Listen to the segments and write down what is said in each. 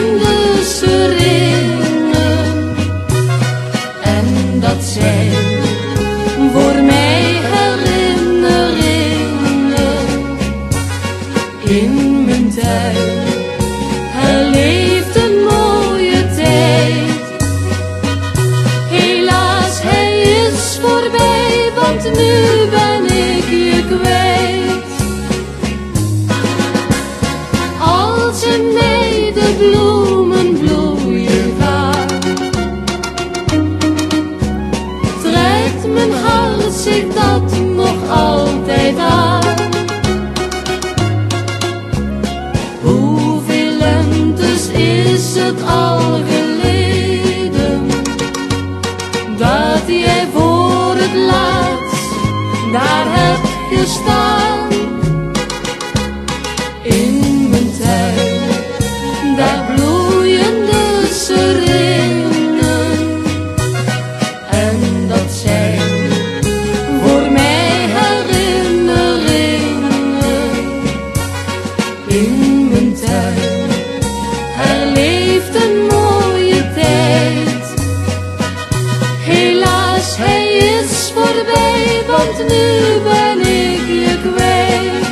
en de. En dat zijn voor mij herinneringen in mijn tuin. Er leeft een mooie tijd. Helaas, hij is voorbij, want nu. Zich dat nog altijd aan. Hoeveel lentes is het al geleden dat jij voor het laatst daar hebt gestaan nu ben ik je kwijt.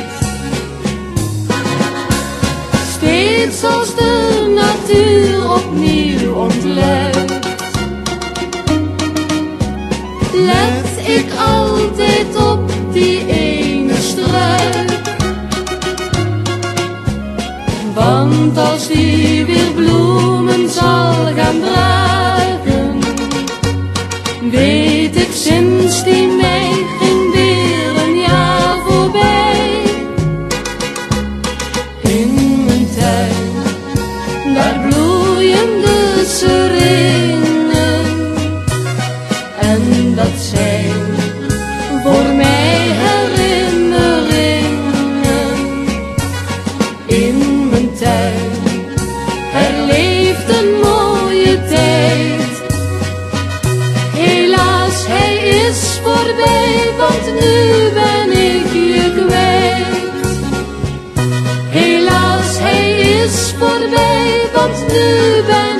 Steeds als de natuur opnieuw ontluikt, let ik altijd op die ene struik. Want als die weer bloemen zal gaan dragen, weet ik sinds tuin. Er leeft een mooie tijd. Helaas, hij is voorbij, want nu ben ik je kwijt. Helaas, hij is voorbij, want nu ben